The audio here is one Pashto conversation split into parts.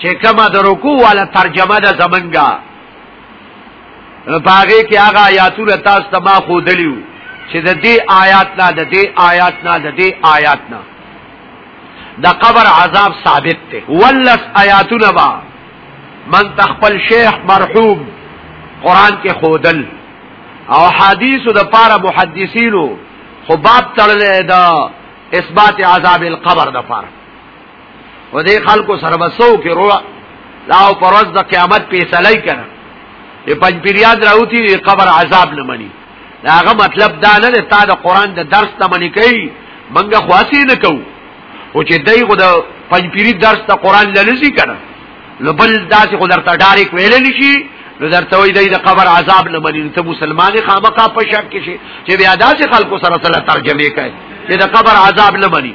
چې کما د رکوع والا ترجمه ده زمنګا باغې کې هغه آیاتونه تاسو ته ما خو دلیو چې د دې آیات نه د دې آیات نه د دې آیات نه د قبر عذاب ثابت ته ولس آیاتونه با من تخپل شیخ مرحوم قران کې خودل او حدیثو د پاره محدثینو خو باب تړلې دا اثبات عذاب القبر د پاره و دې خلکو سره بسو کې روړه دا او پروز د قیامت پیسلای کړه په پنځپیریاد راوتی دی قبر عذاب نه مني دا هغه مطلب دا نه دی تا د قران د درس ته منی کوي منګه خاصی نه کو او چې دای غو د پنځپیری درس ته قران لنځي کړه نو بل داسې خو درته ډایرک ویل نشي نو درته وای دی د قبر عذاب نه مني ته مسلمان خامخا په شک کې شي چې بیا داسې خلکو سره سره ترجمه کوي چې د قبر عذاب نه مني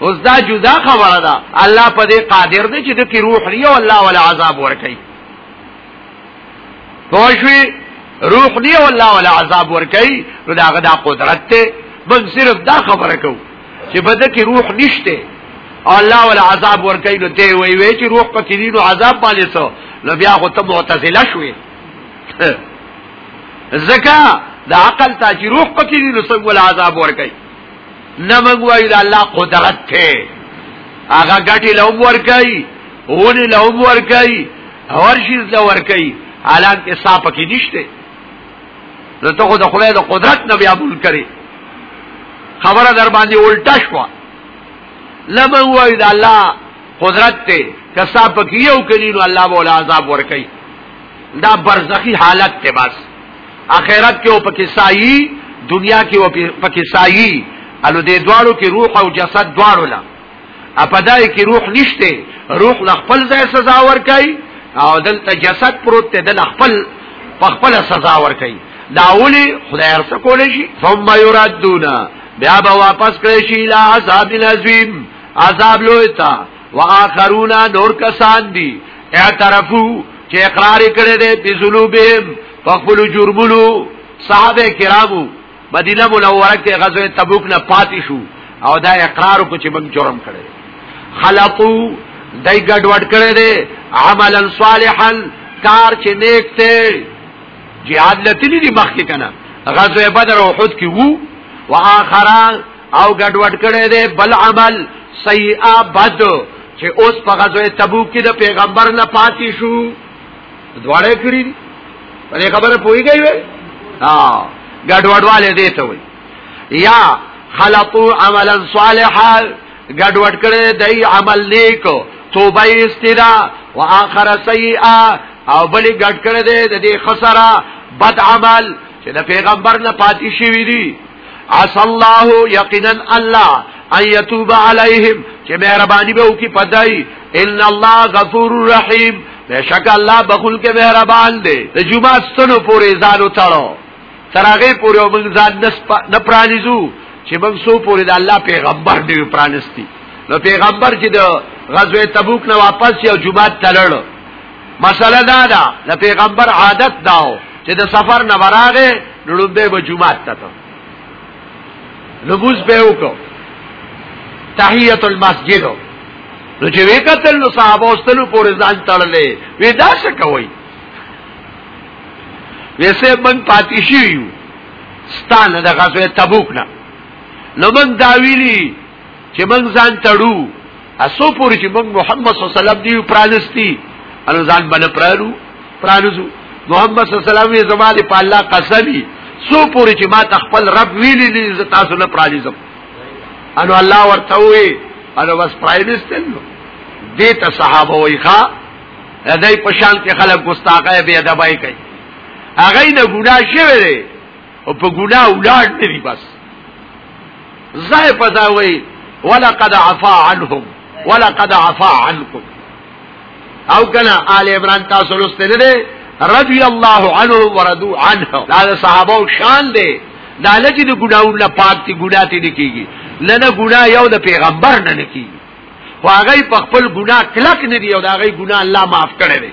اوس دا جدا خبره ده الله په دې قادر دی چې د کی روح لري او الله ولا عذاب ورکړي پوښوي روح دی او الله ولا عذاب ورکړي نو دا غدا قدرت ته بل صرف دا خبره کو چې بده کی روح نشته او الله ولا عذاب ورکړي نو ته وی وی چې روح پکې دی نو عذاب باندې سو نو بیا خو ته معتزله شوې زکا د عقل تا چې روح پکې دي نو څنګه ول عذاب ورکي نه موږ وایو د الله قدرت ته هغه ګټي لوم ورکي ونه لوم ورکي اور شي له ورکي حالان کې صاحب پکې نشته نو ته خو د خدای د قدرت نه بیا بول کړي خبره در باندې الټا شو لمه وای د الله قدرت ته کسا پکې یو کړي نو الله بوله عذاب ورکړي دا برزخی حالت ته بس اخرت کې او پکې سایي دنیا کې او پکې سایي الو دې دواړو کې روح او جسد دواړو لا اپدای کې روح نشته روح ل خپل ځای سزا ور کوي او دلته جسد پروت ته د خپل په خپل سزا ور کوي دا اولی خدای ارسه کول شي ثم يردون بیا به واپس کړی شي لا عذاب العظیم عذاب لوی تا واخرون نور کسان دي اعترفو چې اقرار کړي دي په ذنوبهم په خپل جرمونو صحابه کرامو مدینه منوره کې غزوه تبوک نه پاتې شو او دا اقرار کو چې موږ جرم کړي خلقو دای ګډ وډ کړي دي عملا صالحا کار چې نیک ته jihad لتلی دي مخکې کنه غزوه بدر او احد کې وو واخران او ګډوډ کړي دي بل عمل سیئه بد چې اوس په غزوه تبوک کې د پیغمبر نه پاتې شو دواړه کړی دي په دې خبره پويږي وي ها ګډوډواله دي ته وي یا خلقو عملا صالحا ګډوډ کړي دای عمل نیک توبه استرا واخر سیئا او بلی ګډ کړي دې د دې خسره بد عمل چې د پیغمبر نه پاتې شي وي دي عس الله یقینا الله ان یتوب علیهم چې مهرباني به وکي پدای ان الله غفور رحیم بشک الله بخول کې مهربان دی د جمعه ستنو پورې ځان وتاړو ترغه پورې موږ ځان نه پرانیزو چې موږ سو پورې د الله پیغمبر دی پرانستی نو پیغمبر چې د غزوه تبوک نه واپس یو جمعه تلل مسله دا ده د پیغمبر عادت داو چې د سفر نه براغه لړوبه به جمعه ته لبوس به وکړو تحیت المسجد نو چې وکتل نو صحابه واستلو پورې ځان تړلې وې دا څه کوي ویسه من پاتې شي یو ستان د غزوه تبوک نه نو من دا ویلي چې من ځان تړو اسو پوری چې موږ محمد صلی الله علیه وسلم دی پرانستی ان ځان باندې پرالو پرانسو محمد صلی الله علیه وسلم یې زماده په الله قسمی سو پوری چې ما تخپل رب ویلی نه ز تاسو نه پرانیزم انو الله ورته وی انو بس پرانستل نو دې ته صحابه وای ښا دای په شان کې خلک ګستاخه به ادبای کوي هغه نه ګناه شوی دی او په ګنا ولاړ نه دي بس زای په دا وای ولقد عفا عنهم ولقد عفا عنكم او کنا آل عمران تاسو لسته نه رضی الله عنه وردو عنه دا صحابه شان دی دا لږ د ګناو نه پاک دي ګنا ته نه کیږي نه نه ګنا یو د پیغمبر نه نه کیږي خو هغه په خپل ګنا کلک نه دی او دا هغه ګنا الله معاف کړی دی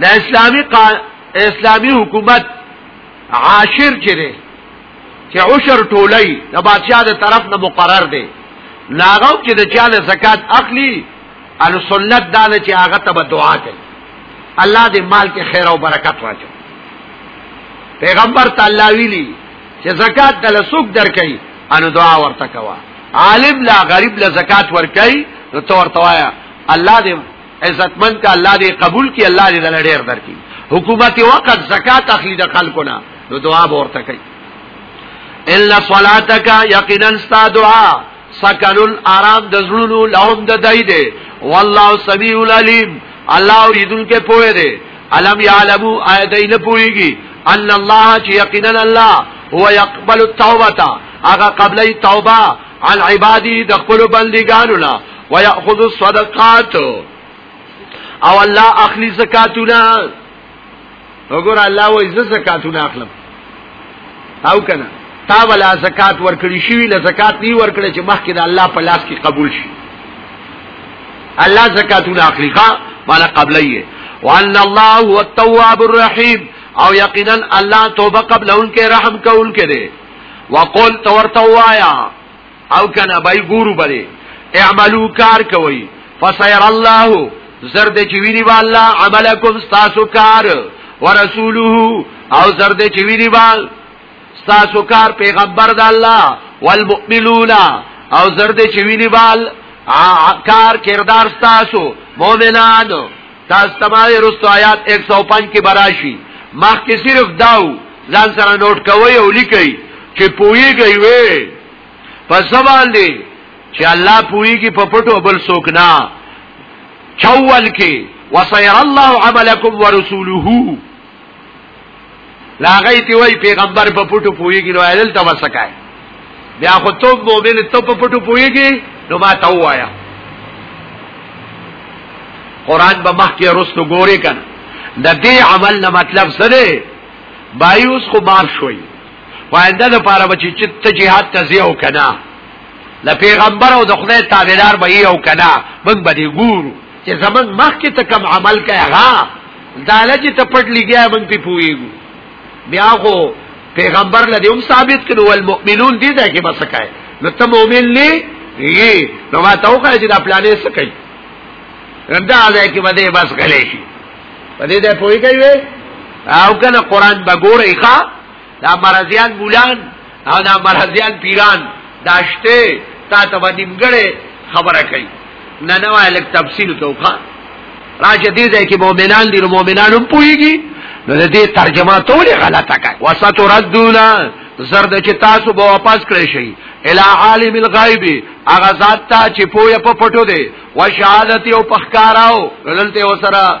د اسلامي اسلامي حکومت عاشر چې دی چې عشر ټولای د بادشاہ د طرف نه مقرر دی لاغو چې د چا له زکات اخلي ال سنت دا نه چې هغه ته دعا کوي الله دې مال کې خیر او برکت واچو پیغمبر تعالی ویلي چې زکات د لسوک درکې انو دعا ورته کوا عالم لا غریب لا زکات ورکې نو تو ورته وایا الله دې عزتمن ته الله دې قبول کړي الله دې دل ډېر درکړي حکومت وقت زکات اخلي د خلکو نه نو دعا به ورته کوي الا صلاتک یقینا ستا دعا سکن الارام د زړونو لهم د دای دی والله سمیع العلیم الله اوریدون کې پوهه دی علم یعلمو ایدای نه پوهیږي ان الله چې یقینا الله هو يقبل التوبه هغه قبلې توبه عن عبادي د خپل بندګانو نه ويأخذ الصدقات او الله اخلي زکاتونه وګور الله وای ز زکاتونه اخلم او کنه تا ولا زکات ورکړي شي له زکات ني ورکړي چې مخکې د الله په لاس کې قبول شي الله زکاتونه اخلي ښا مال قبليه وان الله هو التواب الرحيم او یقینا الله توبه قبل ان کې رحم کول کې دي وقول تورتوایا او کنه بای ګورو بری اعملو کار کوي فسير الله زرد چې ویني با الله عملکم تاسو کار ورسوله او زرد چې ویني با تاسو کار پیغمبر د الله والمؤمنون او زرد چې ویني با کار کردار تاسو مؤمنانو تاسو تمام رستو آیات 105 کې براشي مخکې صرف داو ځان سره نوٹ کوي او لیکي چې پويږي وي پس باندې چې الله پويږي په پټو بل څوک نه چول کې وصير الله عملكم ورسوله لاغی تی وای پیغمبر په پټو پویږي نو ایدل ته وسکای بیا خو ته مؤمن ته په پټو پویږي نو ما ته وایا قران به مخکې رستو ګوري کنه د دې عمل نه مطلب څه دی بایوس خو بار شوی وانده د پاره بچی چې ته jihad ته زیو کنه د پیغمبر او د خدای تابعدار به یو کنه موږ به ګورو چې زمنګ مخ کې ته کم عمل کوي هغه داله چې ته پټ لګیا من په پويګو بیا خو پیغمبر لدی هم ثابت کړو والمؤمنون دې ده کې بس کوي نو ته مؤمن لې یي نو ما ته وکړه چې دا پلانې څه کوي دا ده کې بده بس غلې شي په دې ده پوي کوي او کنه قران بګورې ښا دا مرزیان بولان او دا مرزیان پیران دا شته تا ته به نیمګړې خبره کوي نه نه وای لک تفصیل توخه راځه دې ځای کې مؤمنان دي مؤمنان هم پويږي نو دې ترجمه ټول غلطه کوي وساتردونا زرد چې تاسو به واپس کړئ شي الی عالم الغیب هغه ذات ته چې پوهه په پټو دی و شهادت او پخکاراو دلته وسره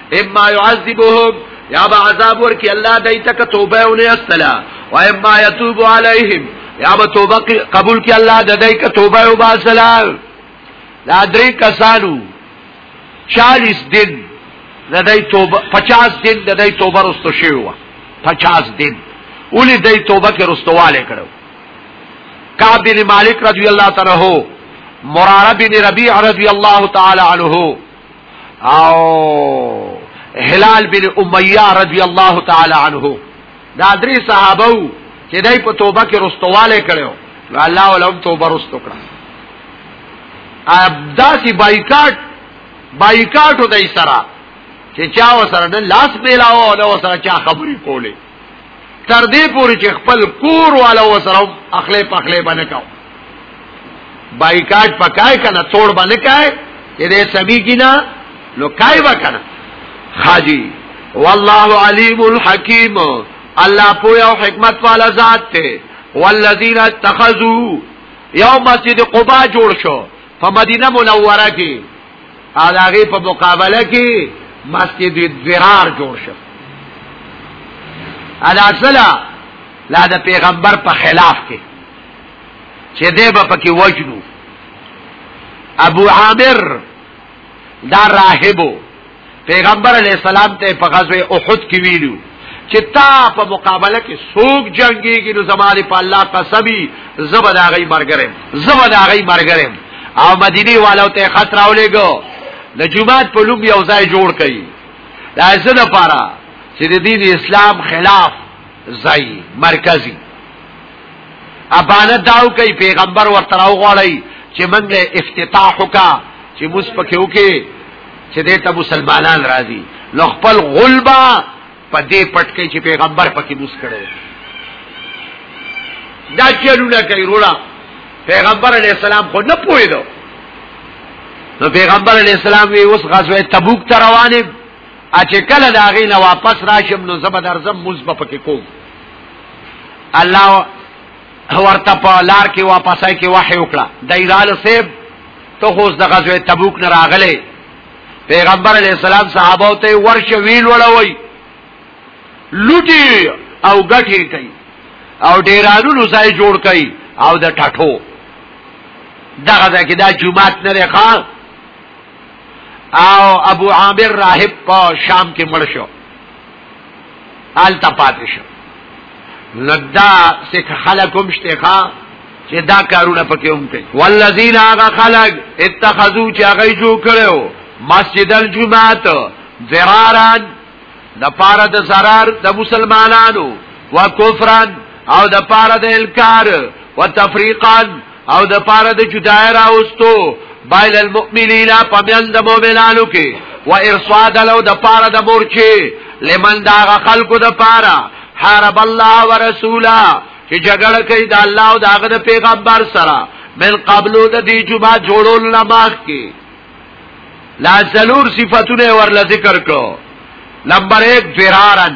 اما يعذبهم یا با عذاب ورکی الله دای تک توبه ونه استلا و اما يتوب عليهم یا با توبه قبول کی الله دای ک توبه او با سلام دا درې کسانو 40 دن دای توبه 50 دن دای توبه رستو شوی و 50 دن اولی دای توبه کې رستواله کړو کعب بن مالک رضی الله تعالی عنہ مراره بن ربیع رضی الله تعالی عنہ او هلال بن امیہ رضی الله تعالی عنہ دا درې صحابه وو چې دای په توبه کې رستواله کړو نو الله ولهم توبه رستو کړه ابداسي بایکاټ بایکاټ ودای سره چې چا وسره لاس پیلاو او سره چا خبرې کولې تر دې پورې چې خپل کور والا وسره اخلې پخلې باندې کاو بایکاټ پکای کنه توڑ باندې کای دې سبي کینا نو کای وکنه حاجی والله علیم الحکیم الله پویا او حکمت والا ذات ته والذین اتخذوا یوم مسجد قباء جوړ شو په مدینه منوره کې او دا غي په مقابله کې مسجد الضرار جوړ شو ادا سلا لا د پیغمبر په خلاف کې چې دې به پکې وجنو ابو عامر دا راهبو پیغمبر علی السلام ته په غزوه احد کې ویلو چې تا په مقابله کې سوق جنگيږي نو زماري په الله قسمي زبدا غي مرګرم زبدا غي مرګرم او مدینه والو ته خطر اولېګو د جمعات په لوم یو ځای جوړ کړي دا څه د پاره چې د دین اسلام خلاف ځای مرکزی ابانه داو کوي پیغمبر ورته راو غړی چې منګه افتتاح وکا چې موږ پکې وکي چې دې ته مسلمانان راضي نو خپل غلبا په دې پټ کې چې پیغمبر پکې موس کړي دا چلونه کوي روړه پیغمبر علی السلام خو نه پوهیدو نو پیغمبر علی السلام وی اوس غزوه تبوک ته روانه اچې کله دا غي نه واپس راشم نو زبر درځم مزبه پکې کوم الله ورته په لار کې واپسای کې وحی وکړه دایرال سیب ته خو د غزوه تبوک نه راغله پیغمبر علی السلام صحابه ته ورشه ویل وړوي لوټي او غټي کوي او ډیرانو لوسای جوړ کوي او د ټټو دغه دا کې دا جمعات نه ښه او ابو عامر راهب په شام کې مړ شو حال تا پاتې شو نو دا سیک خلق هم شته ښا چې دا کارونه پکې هم کوي والذین هغه خلق اتخذو چې هغه جوړ کړو مسجد الجمعات زراران د پاره د zarar د مسلمانانو وکفرن او د پاره د انکار وتفریقان او د پاره د جدای راوستو بایل المؤمنین پمیان د مؤمنانو کې و ارصاد لو د پاره د مورچه لمن دا خلکو د پاره حارب الله ورسولا چې جګړه کوي د الله او دغه د پیغمبر سره من قبلو د دې جمعه جوړول نه باغ کې لا ضرور صفاتونه ورل ذکر کړو نمبر 1 فرارن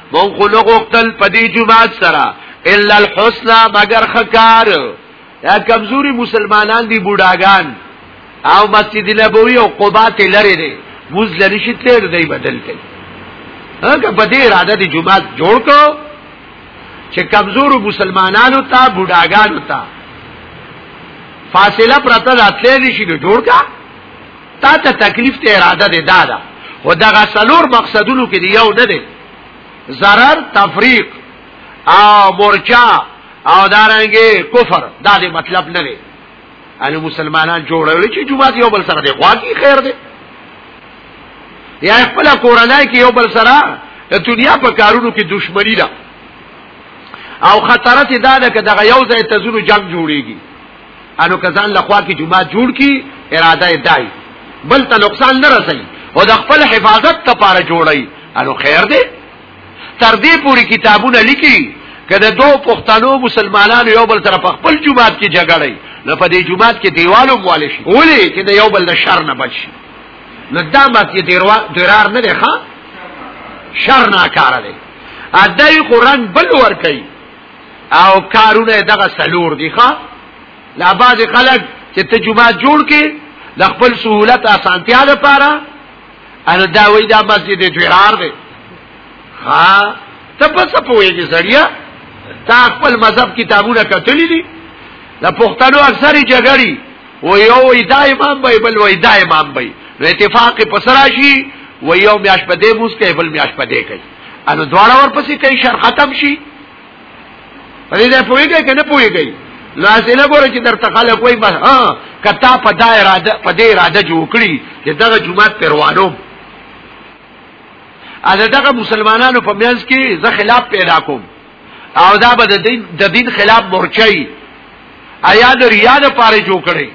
مون خلق وقتل پدی جماعت سرا الا الحسنى مگر خکار یا کمزوری مسلمانان دی بوډاګان او مسجد نبوی او قباء ته لری دی موز لری شتلر دی بدل کړي هغه په دې اراده دی جماعت جوړ کو چې کمزور مسلمانانو ته بوډاګانو ته فاصله پرته راتلې شي جوړ کا تا ته تکلیف ته اراده ده دا ده و دغه سلور مقصدونو کې دی یو نه دی zarar تفریق او مورچا او دارنګي کفر دا دې مطلب نه دی ان مسلمانان جوړول چې جمعه یو بل سره دی خواږي خیر دی یا خپل کورنۍ کې یو بل سره د دنیا په کارونو کې دشمنی ده او خطرت دا ده چې دغه یو ځای تزونو جنگ جوړیږي انو کزان لخوا کې جمعه جوړ کی اراده دای بل ته نقصان نه رسي او د خپل حفاظت لپاره جوړي انو خیر دی تر دې پوری کتابونه لیکي کله دو پښتنو مسلمانانو یو بل طرف خپل جمعات کې جګړه نه په دې جمعات کې دیوالو موالش ولې چې د یو بل د شر نه بچ نو دا مات کې دیروا درار نه ښه شر نه کار دی ادای قران بل ور کوي او کارونه دغه سلور دي ښا لا باز خلک چې ته جمعه جوړ کې د خپل سہولت اسانتیا لپاره ان دا وې دا مسجد ډیرار دی ها ته په څه پوهیږي سړیا تا خپل مذهب کتابونه کتلی دي د پښتنو اکثری جګړی و یو وې دا امام به بل وې دا امام به نو اتفاق په سراشي و یو میاش په دې موس کې بل میاش په دې کوي انو دواړه ورپسې کوي شر ختم شي په دې نه پويږي کنه پويږي لازم نه ګوره چې درته خلک وای بس ها کتا په دا اراده په دې اراده جوړ کړی چې دغه جمعه پروانو ا دغه مسلمانانو په میانس کې زه خلاف پیدا کوم او دا به د دین د دین خلاف مورچي ایا د ریا د پاره جوړ کړي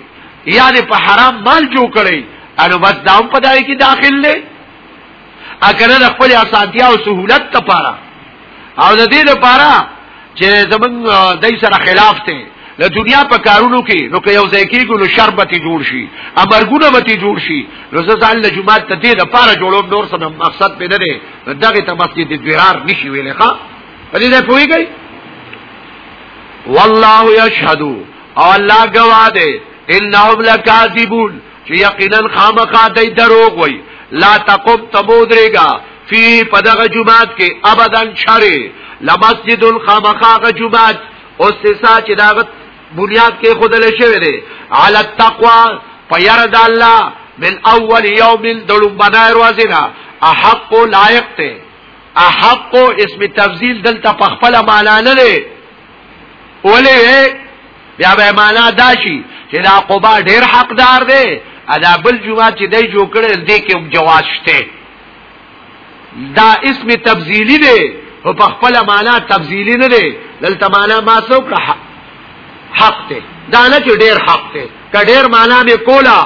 یا د په حرام مال جوړ کړي انو بس دام پدای کې داخل نه اکنه د خپل اساتیا او سہولت لپاره او د دې لپاره چې زمون دای سره خلاف ته د دنیا په کارونو کې نو که یو ځای کېږو نو شربت جوړ شي امرګونه به جوړ شي نو زه ځان له جمعه ته دې لپاره جوړوم نور څه مقصد پې نه دی دغه ته بس دې درار نشي ویلې ښا په دې پوهیږئ والله یشهد او الله گواه ده انهم لکاذبون چې یقینا خامخا دای دروغ وای لا تقم تمودریګا فی پدغه جمعات کې ابدا شری لمسجد الخامخا غ جمعات او سسا چې داغه بنیاد کې خودل شوی دی علی التقوا فیرد الله من اول یوم دلم بنای روزینا احق لایق ته احق اسم تفضیل دلته په خپل معنا نه دی اولی وی بیا به معنا دا شي چې دا قبا ډیر حقدار دی ادا بل جمعات چې دای جوړ کړي دې کې جواز شته دا اسم تبذیلی دی او په خپل معنا تبذیلی نه دی دلته معنا ما سو کړه حق ته دا نه چې ډیر حق ته ک ډیر معنا به کولا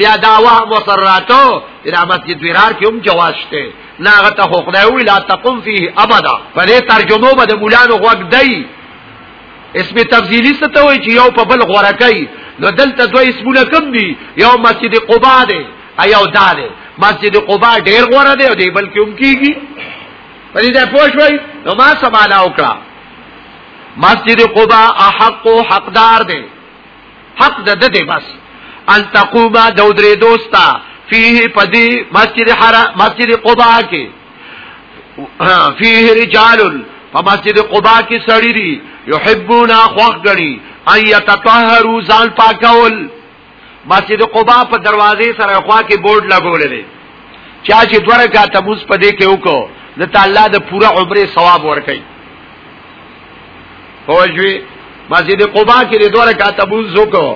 بیا دا وه مسراتو دا مسجد ویرار کې هم جواز شته ناغه ته خو خدای وی لا تقم فيه ابدا په دې ترجمه به د مولانو غوږ دی اسم تفضیلی څه ته وای چې یو په بل غوړه کوي نو دلته دوه اسمونه کم دي یو مسجد قباء دی ایو دا دی مسجد قباء ډیر غوړه دی او دی بلکې هم کیږي په دې ځای پوښوي نو ما سمالا وکړه مسجد قباء احق حقدار دی حق د ده دی بس ان تقوما د درې دوستا فيه پدی مسجد حرام مسجد قباء کې فيه رجال په مسجد قباء کې سړی دي يحبون خوخ غني ان يتطهروا ځان پاکول مسجد قباء په دروازې سره خوا کې بورډ لګولې دي چا چې دوه رکعات موږ په دې کې وکړو د تعالی د پوره عمره ثواب ورکړي پوجوي مسجد قباء کې د دوه رکعات ابو زوکو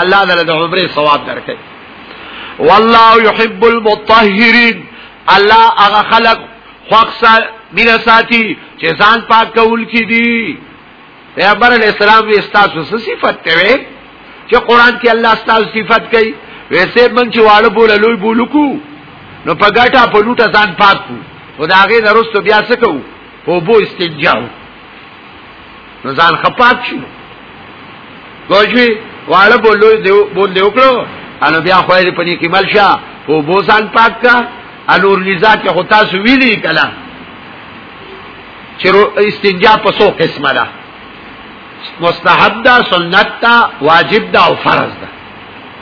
الله تعالی د عمره ثواب درکړي والله يحب المطهرين الله هغه خلق خوښه مینا ساتي چې ځان پاک کول کی دي پیغمبر علی السلام وی استاسو څه صفت ته وي چې قران کې الله استاسو صفت کوي ویسه من چې واړه بوله لوی بولکو نو په ګټه په لوټه ځان پاک کو او دا هغه نرسته بیا څه کوو او بو استنجاو نو ځان خپاک شو ګوجوی واړه بولو دیو بول دیو کړو ان بیا خو دې پني کې ملشا او بو ځان پاک کا الور لزا کې خو تاسو ویلی کلا چې استنجا په څو قسمه ده مستحب ده سنت ده واجب ده او فرض ده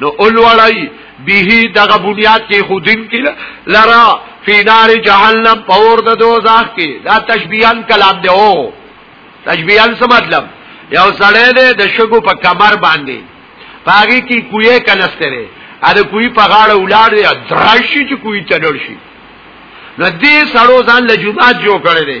نو اولوړی به دغه بنیاد کې خودین کې لرا فی نار جهنم پور د دوزخ کې دا تشبیهن کلام دی او تشبیهن څه مطلب یو سړی دی د شګو په کمر باندې پاګه کې کوی کنسته دی ا د کوی په غاړه ولاړ دی درشي چې کوی چلړ شي نو دې سړو ځان له جمعات جوړ کړی دی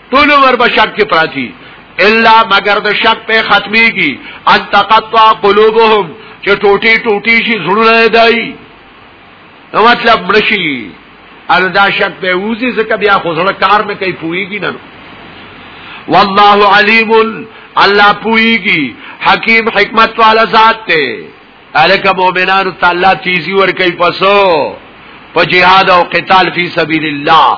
ټول ور به شک کې پراتی الا مگر د شک په ختميږي ان تقطع قلوبهم چې ټوټي ټوټي شي زړونه دای نو مطلب مرشي ان دا شک په وځي ځکه بیا خو زړه کار نه کوي پويږي نه والله عليم الله پويږي حکیم حکمت والا ذات ته الک مؤمنانو تعالی تیزی ور کوي پسو په جهاد او قتال فی سبیل الله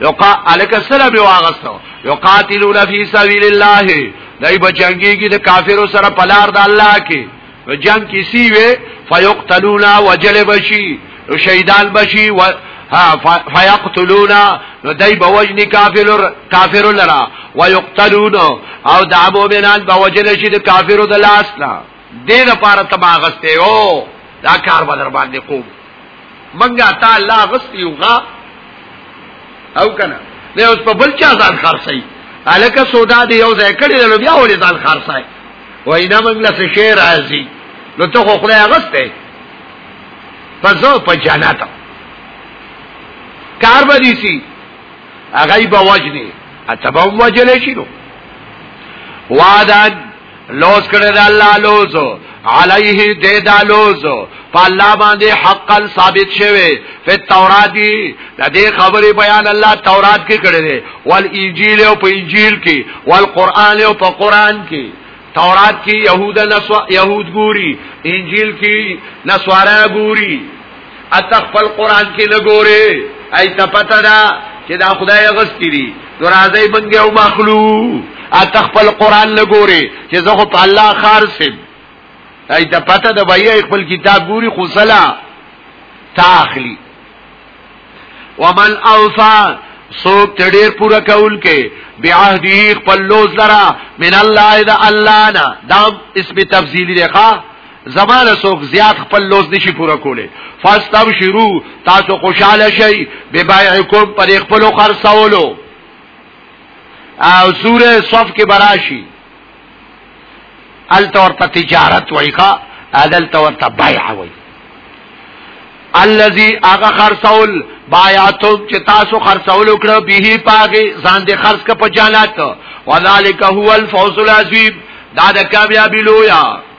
یو قا الک سره به واغستو یو قاتلون فی سبیل الله دای بچنګي کی د کافرو سره پلار د الله کې و جنگ کسی وی فیقتلون وجل بشی و شهیدان بشی و فیقتلون نو دای بوجنی کافر کافر لرا ویقتلون او د ابو بنان بوجل شي د کافرو د لاس نه دې لپاره تما غسته یو دا کار به در باندې کوم منګه تا الله غسته یو غا او کنه نه اوس په بل چا ځان خرڅي الکه سودا دی یو ځای کړی نو بیا ولې ځان خرڅای وای نه موږ له شعر راځي نو ته خو خدای غسته پزو په جنت کار به دي سي هغه به وجني اتبه وجلې شي نو وعدان لوز کړی دا الله لوزو علیه دې دا لوزو په الله باندې حقا ثابت شوی په تورات دی د دې خبرې بیان الله تورات کې کړی دی ول انجیل او په انجیل کې ول قران او په قران کې تورات کې يهود نسو يهود ګوري انجیل کې نسوارا ګوري اته خپل قران کې لګوري اي ته پته ده چې دا خدای غستی دي نو راځي بنګه او مخلوق اته خپل قران لګوري چې زه په الله خارسم اي ته پته ده وایي خپل کتاب ګوري خو سلا تاخلي ومن اوفا سوک تډیر پورا کول کې بعهدی خپل لوز لرا من الله اذا الله نا دا اسم تفضیلی دی ښا زمانه څوک زیات خپل لوز نشي پورا کوله فاستم شروع تاسو خوشاله شئ به بایعکم پر خپل خرڅولو او سوره صف کې براشي ال تور ته تجارت وایخه ادل تور ته بایع وای الذي اغه خرڅول بایعتم چې تاسو خرڅول وکړو به پاګه ځان دې خرڅ ک په جنت وذالک هو الفوز العظیم دا د کامیابی لویا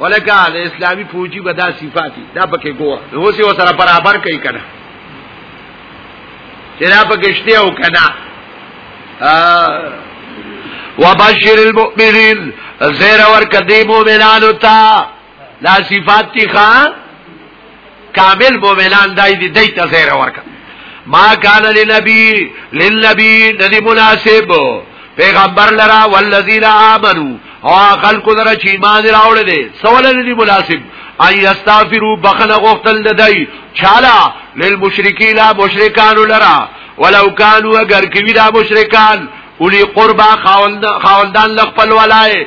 ولکه د اسلامي فوجي به دا صفاتي دا پکې ګوره نو اوس یو سره برابر کوي کنه چې دا پکې شته او کنه وبشر المؤمنین زیر ور کدی مومنانو تا دا صفات تی خان کامل مومنان دای دی دای ته زیر ورکا ما کان لنبی للنبی ندی مناسب پیغمبر لرا والذین آمنو او خلق لرا چې ایمان راوړل دي سوال ندی مناسب ای استغفروا بخل غختل دای چالا للمشرکین مشرکان لرا ولو کانوا اگر کوي دا مشرکان اولی قربا خاوندان لخپل ولای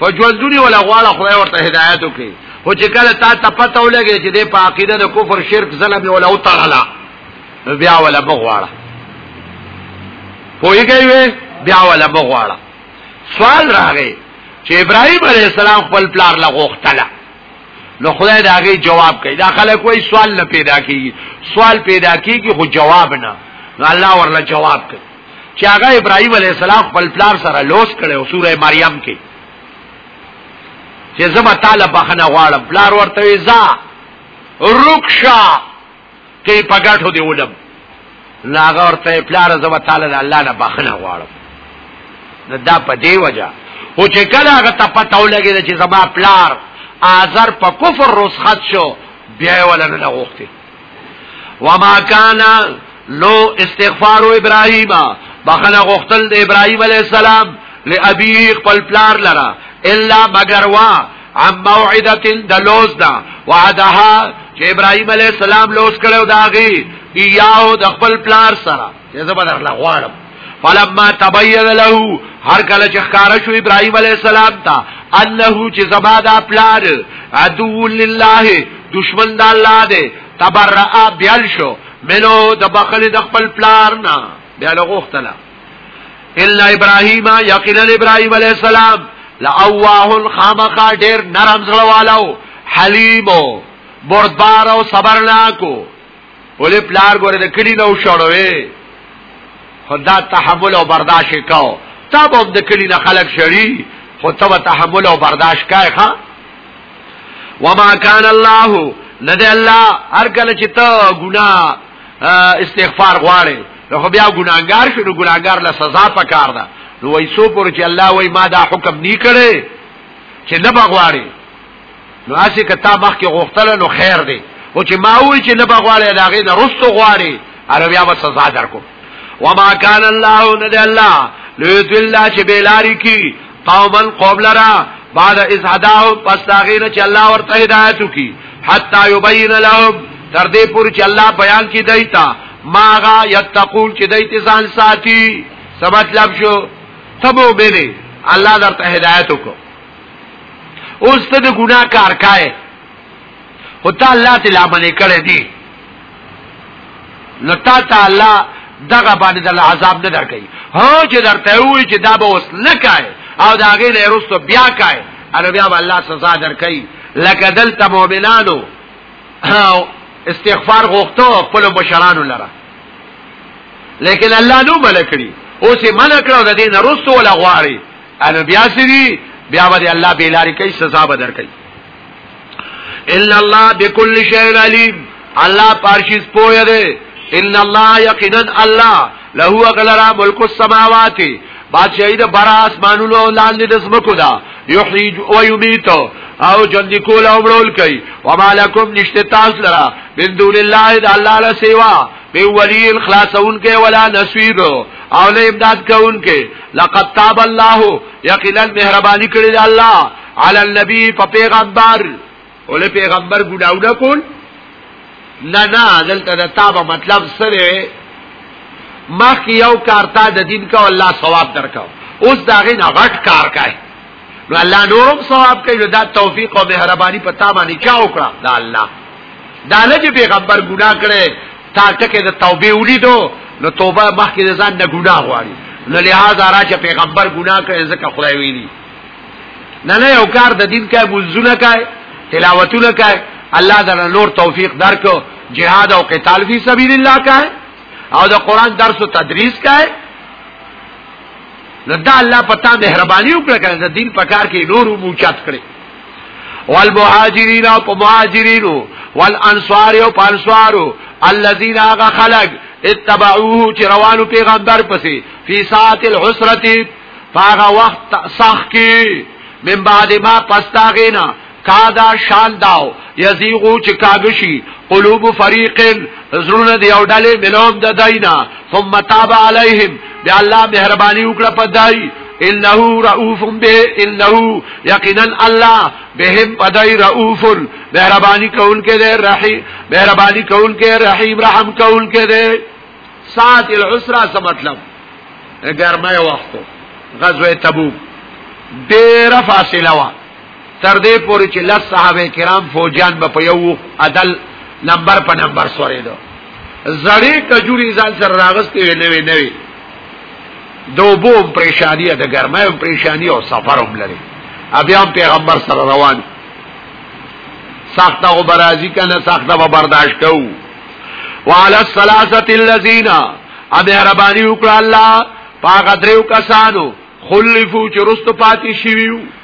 په ژوندونی ولا غواړه خدای ورته هدایت وکړي خو چې کله تا ته پته ولګي چې د په عقیده د کفر شرک ظلم ولا او تعالی بیا ولا بغواړه پوېږي وي بیا ولا بغواړه سوال راغی چې ابراهيم عليه السلام خپل پلار لغوختله نو خدای دا غي جواب کوي دا خلک وای سوال نه پیدا کیږي سوال پیدا کیږي خو جواب نه الله ورله جواب کوي چې هغه ابراهيم عليه السلام خپل پلار سره لوس کړي او سوره مریم کې چې زما تعالی بخنه غواړم پلار ورته ځا رکشا کې پګټو دی ولم لاغه ورته پلار زما تعالی د الله نه بخنه غواړم نو دا په دی وجہ او چې کله هغه ته پته ولګي چې زما پلار آزر په کفر رسخت شو بیا ولنه غوښتي وما کان لو استغفار ابراهیم بخنه غختل د ابراهیم علی السلام لابیه خپل پلار لرا الا مگر وا عن موعده د لوز دا وعدها چې ابراهيم عليه السلام لوز کړو داغي یاو د خپل پلار سره یې زبر لا غواړم فلما تبين له هر کله چې ښکارا شو ابراهيم عليه السلام ته انه چې زما دا پلار عدو لله دشمن د الله دی تبرأ بیل شو منو د بخل د خپل پلار نه بیا لغوختله الا ابراهيم يقين ابراهيم عليه السلام لاواه الخامخا ډېر نرم زړه والو حليمو بردبار او صبرناکو ولې پلار ګوره د کلی نو شړوي خدا تحمل او برداشت کاو تا به د کلی نه خلق شړی خو ته تحمل او برداشت کای ښا وما کان الله ندی الله هر کله چې ته ګنا استغفار غواړې نو بیا ګناګار شې نو ګناګار له سزا پکار ده نو وای سو پر چې الله وای ما دا حکم نی کړي چې نه بغواړي نو اسی کتا مخ کې غوښتل نو خیر دی او چې ما وی چې نه بغواړي دا غي نه رستو غواړي عربیا به سزا درکو وما کان الله ند الله لوی الله چې بیلاری کی قوما قوم لرا بعد از هداه پس تاغیر چې الله ورته هدایت کی حتا یبین لهم تر دې پورې چې الله بیان کی دایتا ماغا یتقول چې دایته ځان ساتي سبب لب شو تبو بینه الله درته هدایت وکړو اوس ته د ګناه کار کای او ته الله تعالی باندې کړې دي نو تا تعالی دغه باندې د عذاب نه درکې هو چې درته وي چې دا به اوس نه کای او دا غي نه رسو بیا کای ان بیا الله سزا درکې لکه دلته مؤمنانو او استغفار غوښتو خپل بشرانو لره لیکن الله نو ملکړي اوسې ملکړه د دې نه رسو ولا غواړي ان بیا سری بیا ور الله بیلاری کوي سزا به در کوي ان الله بكل شيء عليم الله پارشیز پوهه ده ان الله یقینا الله له غلرا ملک السماوات بادشاہی د بر اسمانونو او لاندې د زمکو دا یحیی او یمیت او جندی کول او برول کوي و مالکم نشته تاسو لرا من دون الله د الله له سیوا به ولی الخلاصون کې ولا نسویر او نه امداد کوون کې لقد تاب الله یقینا مهرباني کړې ده الله علی النبی په پیغمبر ولې پیغمبر ګډاونه کول نه نه دلته د تاب مطلب سره مخ یو کارتا د دین کا الله ثواب درکاو اوس داغه نه غټ کار کای نو الله نورم ثواب کوي دا توفیق او مهرباني پتا باندې چا وکړه دا الله دا لږ پیغمبر ګناه کړي تا ټکه د توبې ولیدو نو توبه مخکې ځان نه ګناه غواړي نو لہذا را چې پیغمبر ګناه کړي ځکه خدای ویلي نه نه یو کار د دین کې بوزونه کوي تلاوتونه کوي الله دا نور توفیق درکو جهاد او قتال فی سبیل الله کوي او د قران درس او تدریس کوي نو دا الله پتا مهرباني وکړه کنه د دین په کار کې نور مو چات کړي والمهاجرین او مهاجرین والانصار او انصار الذين اغا خلق اتبعوه چې روانو پیغمبر پسې فی ساعت العسرتی فاغا وقت سخ کی من بعد ما پستاغینا کادا شان داو یزیغو چې کاغشي قلوب فریق زړونه دی او ډلې ملوم د داینا ثم تاب علیهم بیا الله مهرباني وکړه په دای انه رؤوف به انه یقینا الله بهم پدای رؤوف مهرباني کول کې دی رحیم مهرباني کول کې رحیم رحم کول کې دی ساعت العسرہ څه مطلب ګرمه وخت غزوه تبوک ډیره فاصله وه تر دې پورې چې لس صحابه کرام فوجان به په یو عدل نمبر په نمبر سورې دو زړې کجوري ځان سره راغستې وې نه وې نه وې دوبو پریشانی د ګرمه پریشانی او سفر هم لري بیا پیغمبر سره روان سخت او برازي کنه سخت به برداشت کوو وعلى الثلاثه الذين امرباني وکړه الله پاګه درو کسانو خلفو چې رست پاتې شویو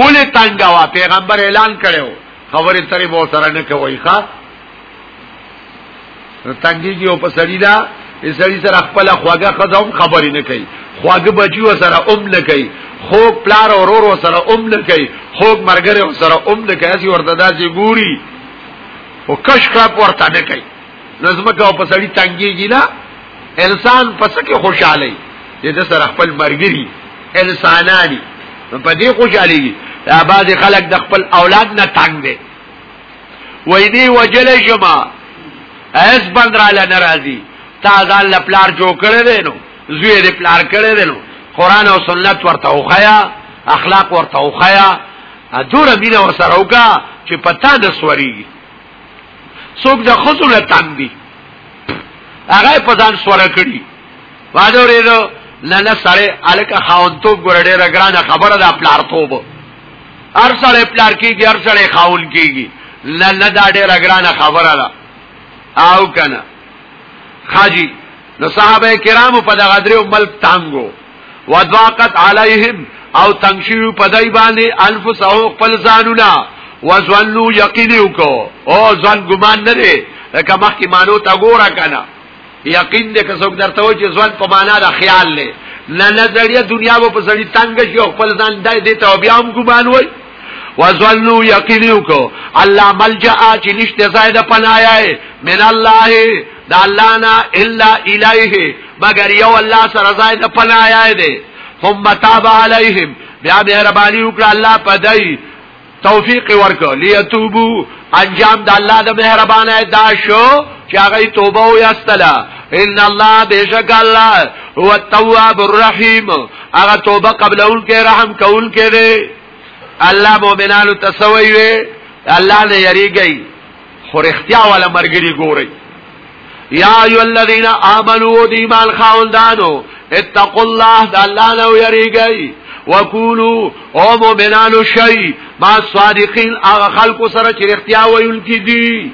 اولی تنگا وا پیغمبر اعلان کړو خبرې ترې به سره نه کوي ښا تنګيږي او په سړی دا یې سړی سره خپل خواګه خزم خبرې نه کوي خواګه بچي و سره اوم نه کوي خو پلار او ورور سره اوم نه کوي خو مرګره سره اوم نه کوي ورته داسې ګوري او کش کړه ورته نه کوي نظمکه او پسړی تنګيږي نه انسان پس کې خوشاله دي د سره خپل مرګري انسانانی په دې خوشاله دي دا بعض خلک د خپل اولاد نه تنګ دي وای دی وجل شما اس بند را لنه راضي تا ځان لپلار جوړ کړی دی نو زوی دې پلار کړی دی نو قران او سنت ورته وخیا اخلاق ورته وخیا ادور مینه ورسره وکا چې پتا د سوري څوک د خزو له تنګ دي هغه په ځان سوره کړی واده ورېدو نه نه سړی الکه خاونتوب ګور ډېره ګرانه خبره ده پلارتوب هر سړی پلار کېږي هر سړی خاون کېږي نه نه دا ډېره ګرانه خبره ده او کنه خاجی نو صحابه کرامو په دغه درې ملک تانګو وضاقت علیهم او تنگشیو پدای باندې انفسهم خپل ځانونه وزنو یقین وکاو او ځان ګمان نه لري لکه مخکې مانو تا ګورا کنه یقین دې که څوک درته و چې ځان په معنا د خیال نه نه نظریه دنیا و په سړی تنگ شي او خپل ځان دای دې ته بیا هم ګمان وای وزنو یقین وکاو الله ملجا چې نشته زائد پنایا من الله د الله نه الا الیه مگر یو الله سره ځای د پناه یای دی ثم تاب علیهم بیا مهرباني وکړه الله پدای توفیق ورکړه لیتوبو انجام د الله د مهربانه دا شو چې هغه توبه ویستله ان الله بشک الله هو التواب الرحیم هغه توبه قبل اول کې رحم کول کې دی الله مؤمنانو تسوي الله نه یریږي خو رښتیا والا مرګري ګوري یا ایو الذین آمنو دی ایمان خاوندانو اتقوا الله د الله نو یریږي وقولو او مؤمنانو شی ما صادقین هغه خلق سره چې رښتیا ویونکي دي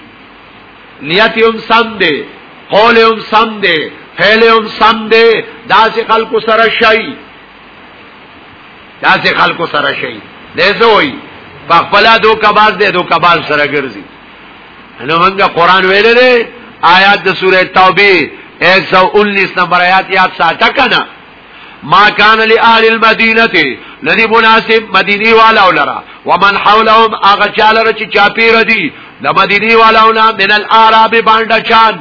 نیت هم سم دی قول هم سم دی فعل هم سم دی داسې خلق سره شی داسې خلکو سره شي دې څه وایي په خپل دو کباز دې دو کباز سره ګرځي نو موږ قرآن ویل دي آیات د سوره توبه 119 نمبر آیات یاد ساته کنه ما کان لآل المدینه لدی مناسب مدینی والا ولرا ومن حولهم اغه چاله چې چاپیر دي د مدینی والاونه من الاعراب باندې چان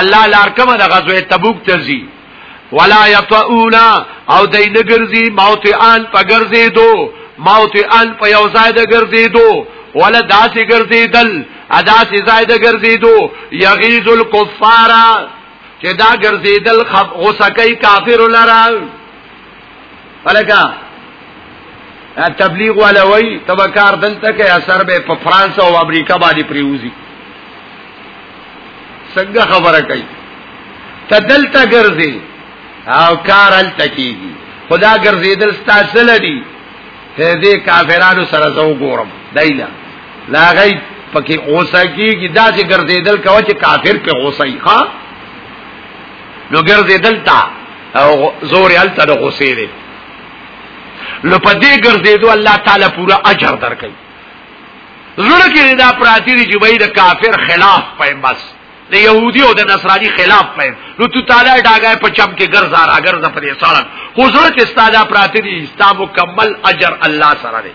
الله لارکمه د غزوه تبوک تزي ولا يطؤونا او دای نګرځي موت آن پګرځي دو موت آن په یو ځای د ګرځي دو ولا داسې ګرځي دل ادا سي ځای د ګرځي دو يغيظ الكفار چې دا ګرځي دل غوسه کوي کافر لره الکه تبلیغ والا وای تبا کار دلته کې اثر به په فرانس او امریکا باندې پریوزی څنګه خبره کوي ته دلته ګرځي او کار الته کیږي خدا ګرځي دل ستاسو لدی دې کافرانو سره زو ګورم دایلا لا غي پکې اوسه کیږي دا چې ګرځي دل کوي چې کافر په اوسه ښا نو ګرځي دلته او زور یې الته د غوسې دی نو په دې ګرځېدو الله تعالی پورا اجر درکړي زړه کې دا پراتی دي چې وای د کافر خلاف پایم بس د يهودي او د نصراني خلاف پایم نو تو تعالی ډاګه په چم کې ګرځا را ګرځا په دې سړک خو زړه کې ستاده پراتی دي استا مکمل اجر الله سره دی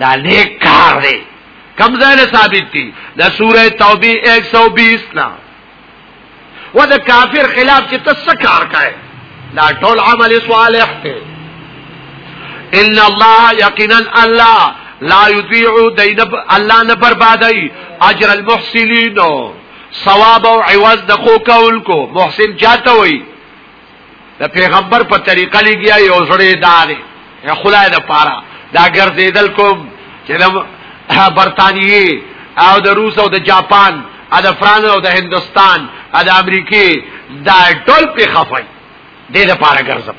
دا نیک کار دی کم ځای نه ثابت دي د سوره توبه 120 نه و د کافر خلاف چې تاسو کار کوي دا ټول عمل صالح دی ان الله یقینا الله لا یضيع دین الله نه بربادای اجر المحسنین ثواب او عوض د خو کول کو محسن چاته وي د پیغمبر په طریقه لګیا یو زړه داري یا خدای د پاره دا ګرځیدل کوم چې د برتانیې او د روس او د جاپان او د فرانس او د هندستان او د امریکې دا ټول په خفای دې د پاره ګرځم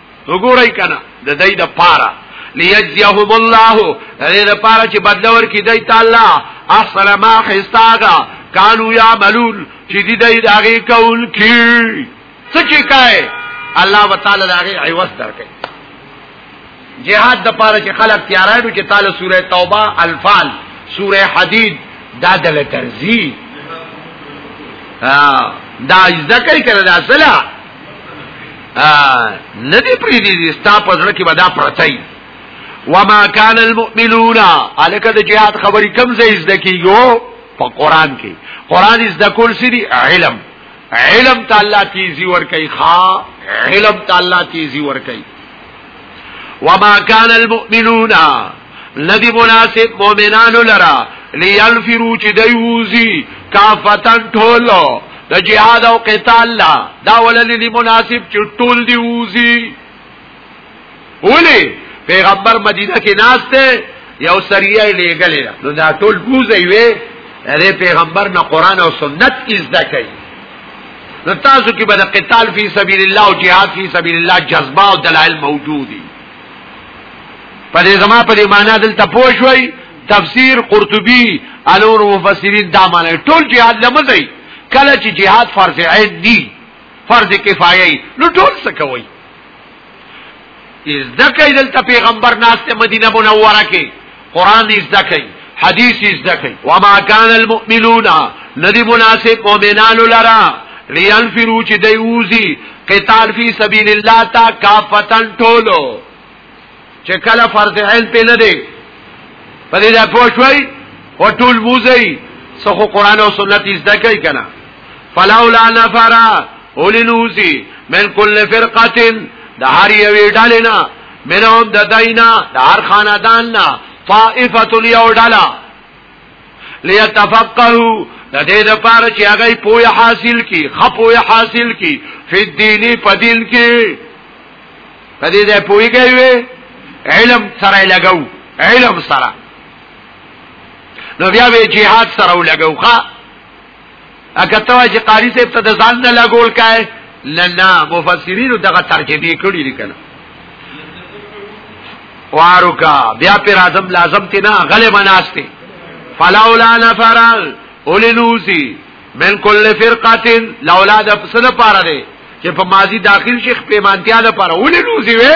وګورئ کنه د دې د پاره ليجزيهم الله دې د پاره چې بدل ورکړي دی تعالی احسن ما خستاغا کانو یا ملول چې دې دې داغه کول کی څه چې کای الله وتعالى داغه عوض درکې جهاد د پاره چې خلک تیارایډو چې تعالی سوره توبه الفال سوره حدید دا دل ترزی دا ذکر کړه دا اصله نه دی پری دی ستا پزړه کې بدا پرتای وما كان المؤمنون الک د جهاد خبرې کم زې زده کیږي په قران کې قران زده کول سری علم علم تعالی تیزی ور کوي خا علم تعالی تیزی ور کوي وما كان المؤمنون ندی مناسب مومنانو لرا لیلفرو چی دیوزی کافتن ټولو د جهاد او قتال لا دا ولنی دی مناسب چی ټول دیوزی ولی پیغمبر مدینه کې ناشته یو سریه لګلې نو دا ټول بوزي وي اره پیغمبر نه قران او سنت از دکې نو تاسو کې به د قتال فی سبیل الله او جهاد فی سبیل الله جذبه او دلایل موجودي په دې زما په دې معنا دلته پوه شوي تفسیر قرطبي الور مفسرین دا معنی ټول جهاد لمزي کله چې جهاد فرض عین دي فرض کفایه نو ټول څه کوي ځکه دلته پیغمبر ناشته مدینه منوره کې قران یې زده کوي حدیث یې زده کوي وما کان المؤمنون ندی مناسب مؤمنان لرا لینفرو چې دی ووزي قتال فی سبیل الله تا کافتن ټولو چې کله فرض عین په نه دی په دې ځای پوه شوي او ټول ووزي څخه قران او سنت یې زده کوي کنه فلولا نفرا اولنوزی من کل فرقتن دا هر یوی ډالینا منهم د دینا د هر خاندان نه طائفه یو ډله ليتفقهوا د دې لپاره چې هغه پوهه حاصل کی خپوهه حاصل کی په دیني په دین کې په دې ځای پوهیږي علم سره لګاو علم سره نو بیا به jihad سره لګاو ښا اګه ته واجی قاری صاحب ته د ځان نه لګول کای نه نه مفسرین دغه ترجمه کړی لیکنه وارو کا بیا پر اعظم لازم تی نه غلې مناسته فلولا نفر اولنوسی من کل فرقه لولا د سره پاره دی چې په ماضی داخل شیخ پیمانتیا لپاره اولنوسی وې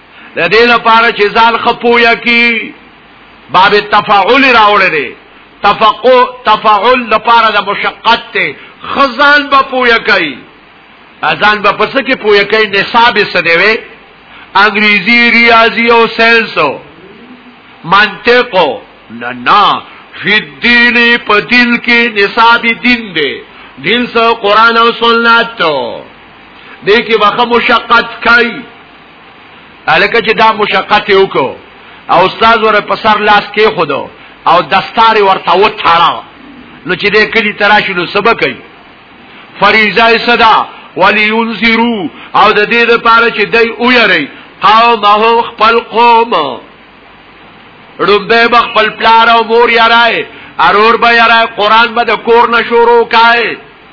د دې لپاره چې ځان خپویا کی باب تفاعل راوړی دی تفقو تفاعل لپاره د مشقت ته خزان به پویا کوي ځان به پس کې پویا کوي نصاب یې سدوي انګریزي ریاضي او ساينس منطق نه نه فی الدین په دین کې نصاب دین دی دین سره قران او سنت ته دې کې واخه مشقت کوي الکه چې دا مشقت یو کو او استاد ور په سر لاس کې خودو او دستار ورته و تاړه نو چې دې کلی تراشو نو سبق کوي فریضه صدا ولینذرو او د دې لپاره چې دای او یری قومه خپل قوم ربه بخپل پلار او مور یارای ارور به یارای قران به د کور نشورو کای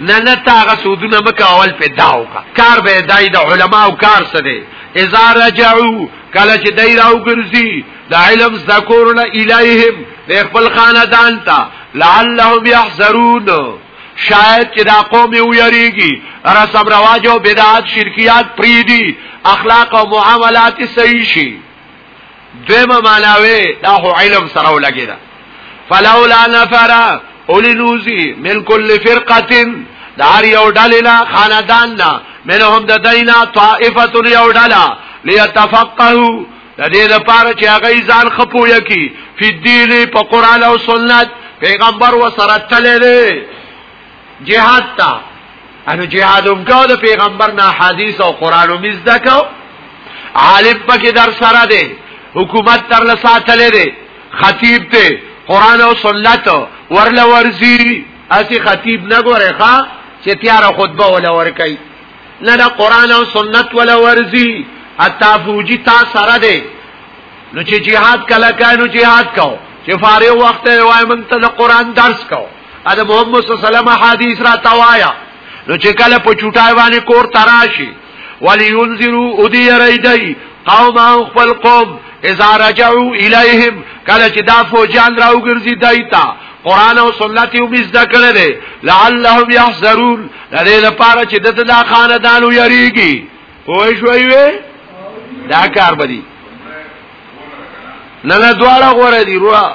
نه نه تاغه سودونه مکه اول په داو کا کار به دای د علما او کار څه دی اذا رجعوا کله چې دای راو ګرځي د علم ذکر نه الیهم د خپل خاندان ته لعلهم يحذرون شاید چې دا قوم یو یریږي رسم رواج او بدعات شرکیات پریدي اخلاق او معاملات صحیح شي دویمه معناوی دا خو علم سره ولګی دا فلولا نفر اولنوزی من کل فرقتن دار یو ډلینا خاندان نا منهم د دینا طائفه یو ډلا ليتفقهوا د دې لپاره چې هغه ځان خپو یکی په دین په قران او سنت پیغمبر و سره تللی جهاد تا انو جهاد هم کو د پیغمبر نه حدیث او قران هم زده کو عالم پکې در سره دی حکومت تر لساتلې دی خطیب دی قران او سنت ورل ورزی اسی خطیب نه ګوره ښا چې تیار خطبه ولا ور کوي نه دا قران او سنت ولا ورزی اتا فوجی تا سره دی نو چې jihad کله کانو jihad کو چې فارغ وخت وای مونږ ته قران درس کو ا د محمد صلی الله علیه وسلم حدیث را توایا نو چې کله په چټای باندې کور تراشي ولی ينذرو ادي ريدي قوم او خپل قوم اذا رجعوا اليهم کله چې دا فوجان راو ګرځي دایتا قران او سنت یو مز دکړه دي لعلهم يحذرون لري لپاره چې د دا خاندانو یریږي وای شوي وي دا کار بدی نه نه دواړه غوړه دي روه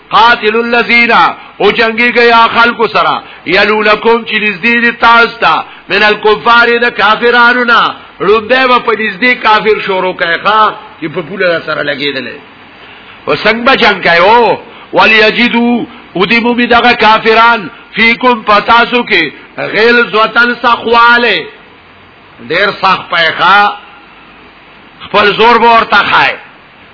قاتل الذين او جنگي گیا خلق سرا یلولکم چې نږدې دي تاسو ته من الكفار د کافرانو نه روبه و په نږدې کافر شروع کوي ښا چې په پوله سره لګیدل او څنګه جنگ کوي او وليجدو ودی مو بي دغه کافران فیکم پتاسو کې غیل زوتن سخواله ډیر سخت پېخا خپل زور ورته خای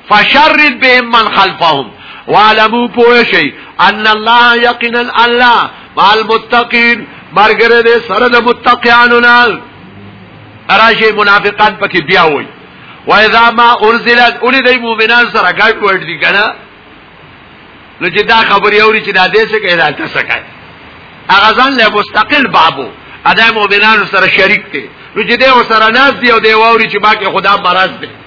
فشرد بهم من خلفهم وعلمو پوشی ان الله یقینا الله مع المتقین مرګره دې سره د متقیانو نه راشي منافقان پکې بیا وای و اذا ما انزلت اولي د مؤمنان سره ګډ وډ دي کنه نو چې دا خبري اوري چې دا دې څه کوي دا تاسو کوي هغه ځان له مستقل بابو ادا مؤمنان سره شریک دي نو چې دې وسره ناز دي او دې ووري چې باقي خدا مرز دي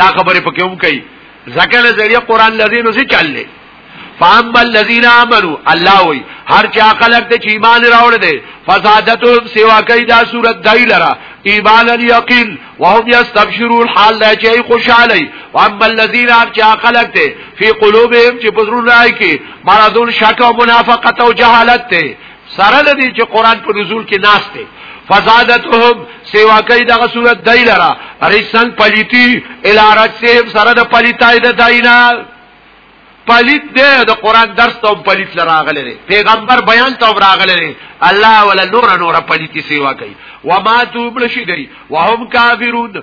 دا خبره پکې هم کوي ځکه له ذریعہ قران لذینو سي چللې فاما الذين امنوا الله وی هر چا خلق ته ایمان راوړ دي فزادتهم سوا کوي دا صورت دای لرا ایمان یقین وهم یستبشرون حال دا چي خوشاله واما الذين هر چا خلق ته فی قلوبهم چې پزرون راي کې مرضون شک او منافقت او جهالت ته سره د دې چې قران په نزول کې ناس دی فزادتهم سیوا کوي دغه صورت دای لرا ریسن پلیتی الارج سیب سره د پلیتای د داینا پلیت دی د قران درس ته پلیت لراغله دی پیغمبر بیان ته راغله دی الله ولا نور نور پلیتی سیوا کوي وما توبل شي دی وهم کافرون